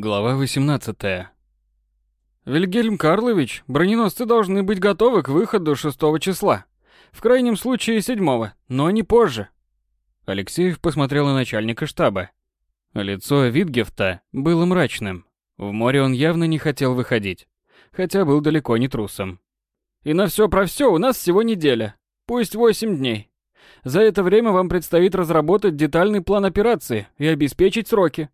Глава 18. Вильгельм Карлович, броненосцы должны быть готовы к выходу 6 числа. В крайнем случае 7, но не позже. Алексеев посмотрел на начальника штаба. Лицо Витгефта было мрачным. В море он явно не хотел выходить, хотя был далеко не трусом. И на все про все у нас всего неделя, пусть 8 дней. За это время вам предстоит разработать детальный план операции и обеспечить сроки.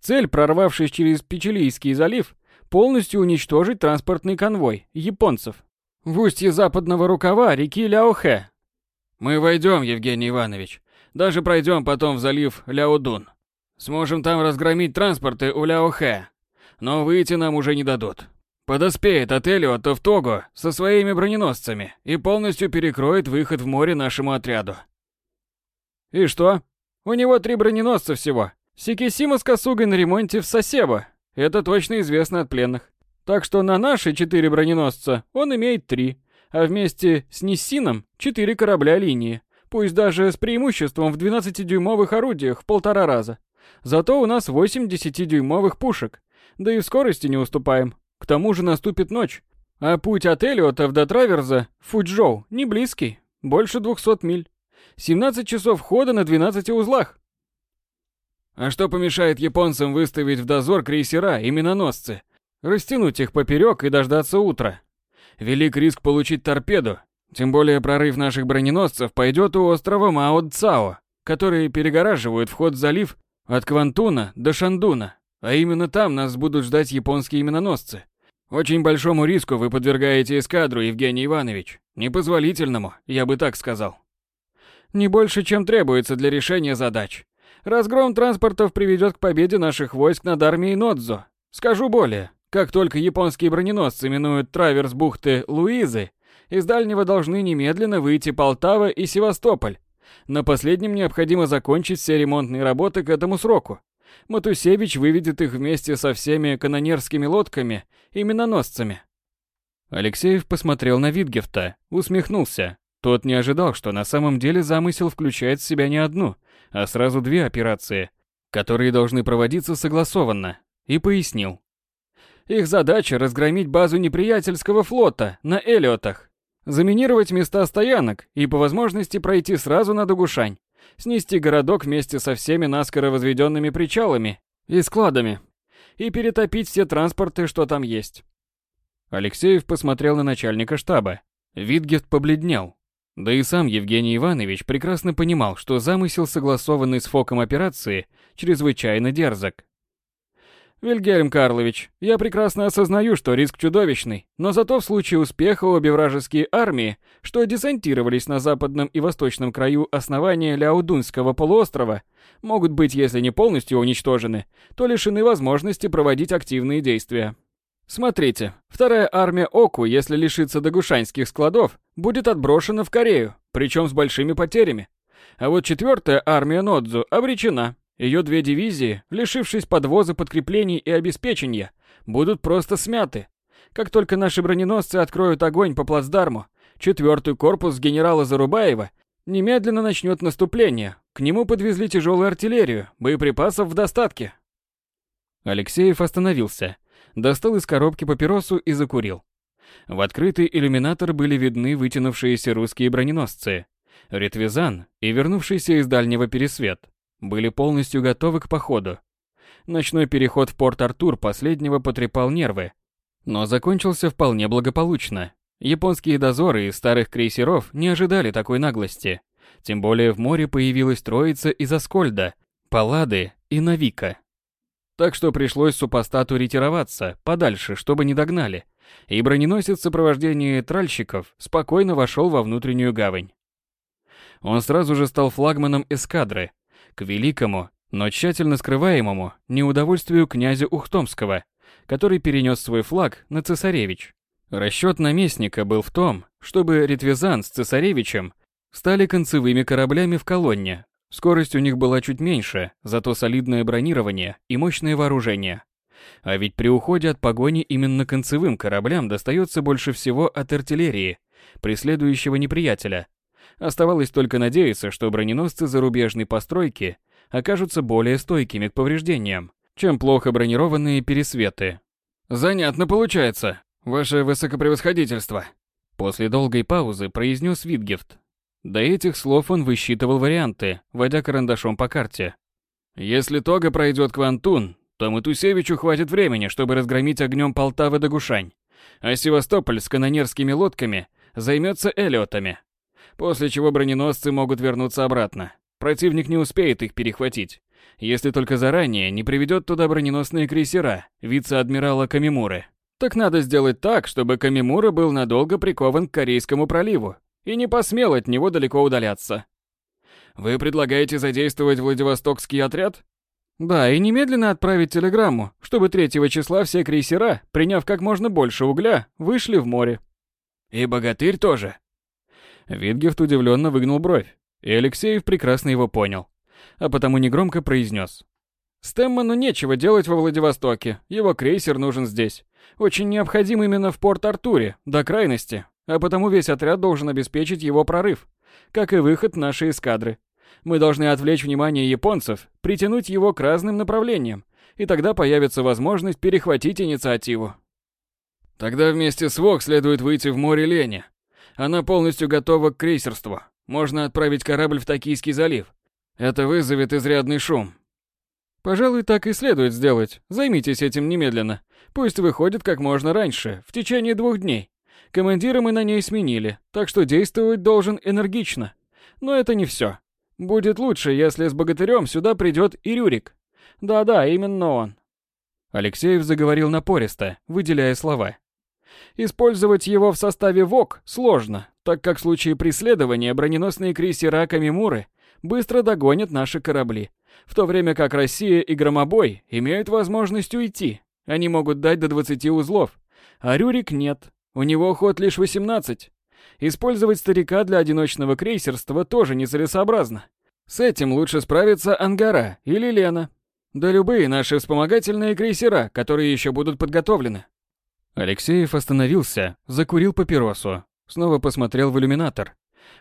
Цель, прорвавшись через Печилийский залив, полностью уничтожить транспортный конвой японцев в устье западного рукава реки Ляохэ. Мы войдем, Евгений Иванович. Даже пройдем потом в залив Ляодун. Сможем там разгромить транспорты у Ляохэ. Но выйти нам уже не дадут. Подоспеет от Элиота в Того со своими броненосцами и полностью перекроет выход в море нашему отряду. И что? У него три броненосца всего. Сикисима с Косугой на ремонте в Сосебо. Это точно известно от пленных. Так что на наши четыре броненосца он имеет три, а вместе с Ниссином четыре корабля линии, пусть даже с преимуществом в 12-дюймовых орудиях в полтора раза. Зато у нас 8 10-дюймовых пушек, да и в скорости не уступаем. К тому же наступит ночь, а путь от Элиотов до Траверза, Фуджоу, не близкий, больше 200 миль. 17 часов хода на 12 узлах. А что помешает японцам выставить в дозор крейсера и миноносцы, растянуть их поперек и дождаться утра? Велик риск получить торпеду, тем более прорыв наших броненосцев пойдет у острова Мао-Цао, которые перегораживают вход в залив от Квантуна до Шандуна, а именно там нас будут ждать японские миноносцы. Очень большому риску вы подвергаете эскадру, Евгений Иванович. Непозволительному, я бы так сказал. Не больше, чем требуется для решения задач. Разгром транспортов приведет к победе наших войск над армией Нодзо. Скажу более, как только японские броненосцы минуют траверс бухты Луизы, из дальнего должны немедленно выйти Полтава и Севастополь. На последнем необходимо закончить все ремонтные работы к этому сроку. Матусевич выведет их вместе со всеми канонерскими лодками и миноносцами. Алексеев посмотрел на Витгефта, усмехнулся. Тот не ожидал, что на самом деле замысел включает в себя не одну, а сразу две операции, которые должны проводиться согласованно, и пояснил. Их задача разгромить базу неприятельского флота на Элиотах, заминировать места стоянок и по возможности пройти сразу на Дугушань, снести городок вместе со всеми наскоро возведенными причалами и складами и перетопить все транспорты, что там есть. Алексеев посмотрел на начальника штаба. Витгефт побледнел, да и сам Евгений Иванович прекрасно понимал, что замысел, согласованный с Фоком операции, чрезвычайно дерзок. «Вильгельм Карлович, я прекрасно осознаю, что риск чудовищный, но зато в случае успеха обе вражеские армии, что десантировались на западном и восточном краю основания Ляудунского полуострова, могут быть, если не полностью уничтожены, то лишены возможности проводить активные действия. Смотрите, вторая армия Оку, если лишится догушанских складов, будет отброшена в Корею, причем с большими потерями. А вот четвертая армия Нодзу обречена. Ее две дивизии, лишившись подвоза подкреплений и обеспечения, будут просто смяты. Как только наши броненосцы откроют огонь по плацдарму, четвертый корпус генерала Зарубаева немедленно начнет наступление. К нему подвезли тяжелую артиллерию, боеприпасов в достатке. Алексеев остановился, достал из коробки папиросу и закурил. В открытый иллюминатор были видны вытянувшиеся русские броненосцы. Ретвизан и вернувшийся из дальнего пересвет были полностью готовы к походу. Ночной переход в порт Артур последнего потрепал нервы, но закончился вполне благополучно. Японские дозоры из старых крейсеров не ожидали такой наглости. Тем более в море появилась троица из Аскольда, Паллады и Навика. Так что пришлось супостату ретироваться подальше, чтобы не догнали, и броненосец в сопровождении тральщиков спокойно вошел во внутреннюю гавань. Он сразу же стал флагманом эскадры, к великому, но тщательно скрываемому неудовольствию князя Ухтомского, который перенес свой флаг на цесаревич. Расчет наместника был в том, чтобы Ретвизан с цесаревичем стали концевыми кораблями в колонне. Скорость у них была чуть меньше, зато солидное бронирование и мощное вооружение. А ведь при уходе от погони именно концевым кораблям достается больше всего от артиллерии, преследующего неприятеля. Оставалось только надеяться, что броненосцы зарубежной постройки окажутся более стойкими к повреждениям, чем плохо бронированные пересветы. «Занятно получается, ваше высокопревосходительство», после долгой паузы произнес Витгефт. До этих слов он высчитывал варианты, водя карандашом по карте. «Если Тога пройдет Квантун, то Матусевичу хватит времени, чтобы разгромить огнем Полтавы до Гушань, а Севастополь с канонерскими лодками займется Эллиотами, после чего броненосцы могут вернуться обратно. Противник не успеет их перехватить, если только заранее не приведет туда броненосные крейсера вице-адмирала Камимуры. Так надо сделать так, чтобы Камимура был надолго прикован к Корейскому проливу и не посмел от него далеко удаляться. Вы предлагаете задействовать Владивостокский отряд? Да, и немедленно отправить телеграмму, чтобы 3 числа все крейсера, приняв как можно больше угля, вышли в море. И богатырь тоже. Витгефт удивленно выгнул бровь, и Алексеев прекрасно его понял, а потому негромко произнес. Стэмману нечего делать во Владивостоке, его крейсер нужен здесь. Очень необходим именно в Порт-Артуре, до крайности, а потому весь отряд должен обеспечить его прорыв, как и выход нашей эскадры. Мы должны отвлечь внимание японцев, притянуть его к разным направлениям, и тогда появится возможность перехватить инициативу. Тогда вместе с ВОК следует выйти в море Лени. Она полностью готова к крейсерству. Можно отправить корабль в Токийский залив. Это вызовет изрядный шум, Пожалуй, так и следует сделать. Займитесь этим немедленно. Пусть выходит как можно раньше, в течение двух дней. Командира мы на ней сменили, так что действовать должен энергично. Но это не все. Будет лучше, если с богатырем сюда придет и Рюрик. Да-да, именно он. Алексеев заговорил напористо, выделяя слова. Использовать его в составе ВОК сложно, так как в случае преследования броненосные крейсера Камимуры быстро догонят наши корабли в то время как Россия и Громобой имеют возможность уйти. Они могут дать до 20 узлов, а Рюрик нет, у него ход лишь 18. Использовать старика для одиночного крейсерства тоже нецелесообразно. С этим лучше справиться Ангара или Лена. Да любые наши вспомогательные крейсера, которые еще будут подготовлены. Алексеев остановился, закурил папиросу, снова посмотрел в иллюминатор.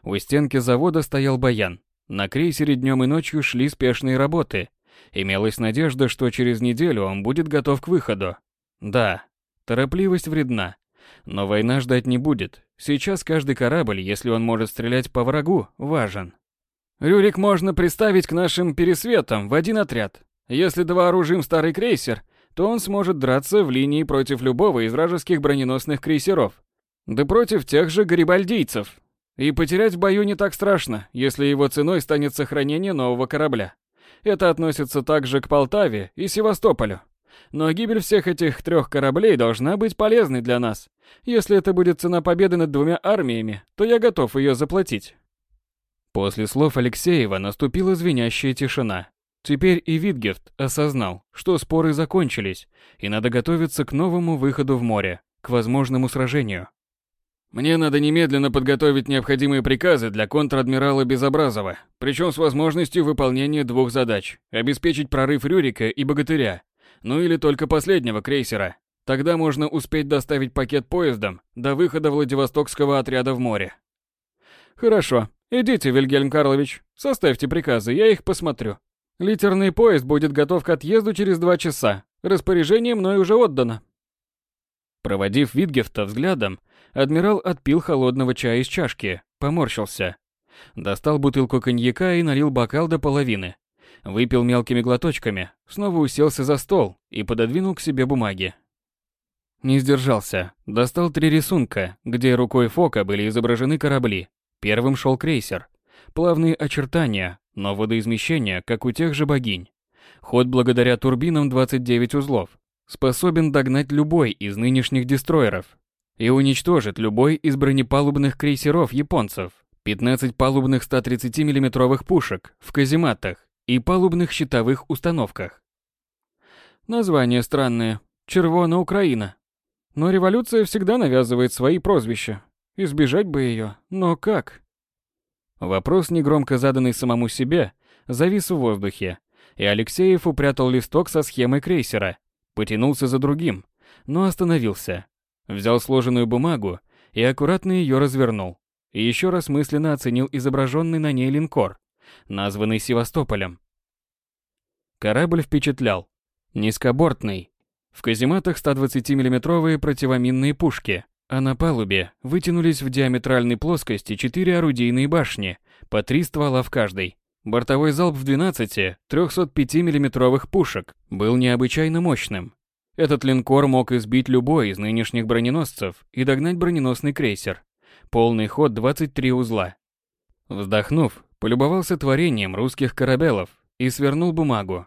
У стенки завода стоял баян. На крейсере днем и ночью шли спешные работы. Имелась надежда, что через неделю он будет готов к выходу. Да, торопливость вредна. Но война ждать не будет. Сейчас каждый корабль, если он может стрелять по врагу, важен. Рюрик можно приставить к нашим пересветам в один отряд. Если довооружим старый крейсер, то он сможет драться в линии против любого из вражеских броненосных крейсеров. Да против тех же гарибальдийцев, и потерять в бою не так страшно, если его ценой станет сохранение нового корабля. Это относится также к Полтаве и Севастополю. Но гибель всех этих трех кораблей должна быть полезной для нас. Если это будет цена победы над двумя армиями, то я готов ее заплатить. После слов Алексеева наступила звенящая тишина. Теперь и Витгефт осознал, что споры закончились, и надо готовиться к новому выходу в море, к возможному сражению. Мне надо немедленно подготовить необходимые приказы для контр-адмирала Безобразова, причем с возможностью выполнения двух задач – обеспечить прорыв Рюрика и Богатыря, ну или только последнего крейсера. Тогда можно успеть доставить пакет поездом до выхода Владивостокского отряда в море. Хорошо, идите, Вильгельм Карлович, составьте приказы, я их посмотрю. Литерный поезд будет готов к отъезду через два часа. Распоряжение мной уже отдано. Проводив Витгефта взглядом, Адмирал отпил холодного чая из чашки, поморщился. Достал бутылку коньяка и налил бокал до половины. Выпил мелкими глоточками, снова уселся за стол и пододвинул к себе бумаги. Не сдержался. Достал три рисунка, где рукой Фока были изображены корабли. Первым шел крейсер. Плавные очертания, но водоизмещение, как у тех же богинь. Ход благодаря турбинам 29 узлов. Способен догнать любой из нынешних дестроеров, и уничтожит любой из бронепалубных крейсеров японцев, 15 палубных 130 миллиметровых пушек в казематах и палубных щитовых установках. Название странное. Червона Украина. Но революция всегда навязывает свои прозвища. Избежать бы ее, но как? Вопрос, негромко заданный самому себе, завис в воздухе, и Алексеев упрятал листок со схемой крейсера, потянулся за другим, но остановился. Взял сложенную бумагу и аккуратно ее развернул. И еще раз мысленно оценил изображенный на ней линкор, названный Севастополем. Корабль впечатлял. Низкобортный. В казематах 120 миллиметровые противоминные пушки, а на палубе вытянулись в диаметральной плоскости четыре орудийные башни, по три ствола в каждой. Бортовой залп в 12 305 миллиметровых пушек был необычайно мощным. Этот линкор мог избить любой из нынешних броненосцев и догнать броненосный крейсер. Полный ход 23 узла. Вздохнув, полюбовался творением русских корабелов и свернул бумагу.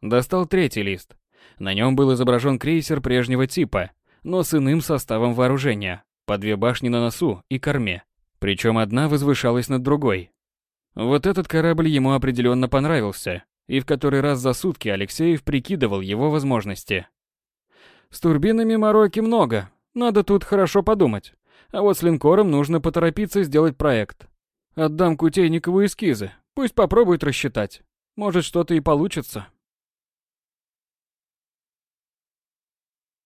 Достал третий лист. На нем был изображен крейсер прежнего типа, но с иным составом вооружения, по две башни на носу и корме. Причем одна возвышалась над другой. Вот этот корабль ему определенно понравился, и в который раз за сутки Алексеев прикидывал его возможности. С турбинами мороки много, надо тут хорошо подумать. А вот с линкором нужно поторопиться сделать проект. Отдам Кутейникову эскизы, пусть попробует рассчитать. Может, что-то и получится.